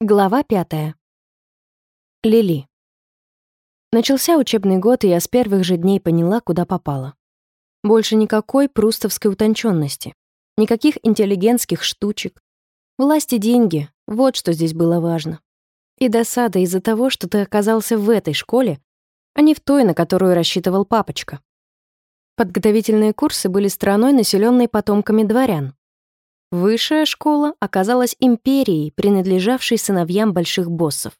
Глава пятая. Лили. Начался учебный год, и я с первых же дней поняла, куда попала. Больше никакой прустовской утонченности, никаких интеллигентских штучек. Власть и деньги — вот что здесь было важно. И досада из-за того, что ты оказался в этой школе, а не в той, на которую рассчитывал папочка. Подготовительные курсы были страной, населенной потомками дворян, Высшая школа оказалась империей, принадлежавшей сыновьям больших боссов.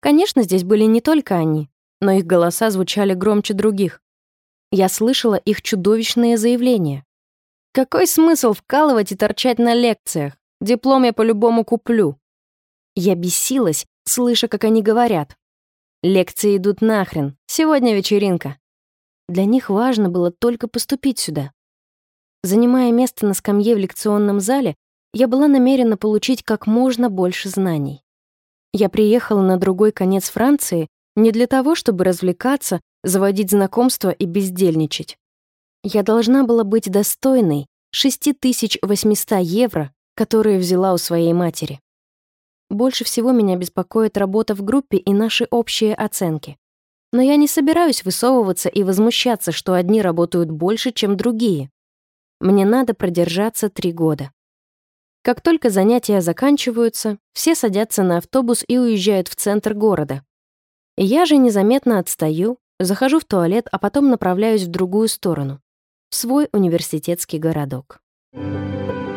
Конечно, здесь были не только они, но их голоса звучали громче других. Я слышала их чудовищные заявления. Какой смысл вкалывать и торчать на лекциях? Диплом я по-любому куплю. Я бесилась, слыша, как они говорят. Лекции идут нахрен, сегодня вечеринка. Для них важно было только поступить сюда. Занимая место на скамье в лекционном зале, я была намерена получить как можно больше знаний. Я приехала на другой конец Франции не для того, чтобы развлекаться, заводить знакомства и бездельничать. Я должна была быть достойной 6800 евро, которые взяла у своей матери. Больше всего меня беспокоит работа в группе и наши общие оценки. Но я не собираюсь высовываться и возмущаться, что одни работают больше, чем другие. Мне надо продержаться три года. Как только занятия заканчиваются, все садятся на автобус и уезжают в центр города. Я же незаметно отстаю, захожу в туалет, а потом направляюсь в другую сторону, в свой университетский городок. Thank you.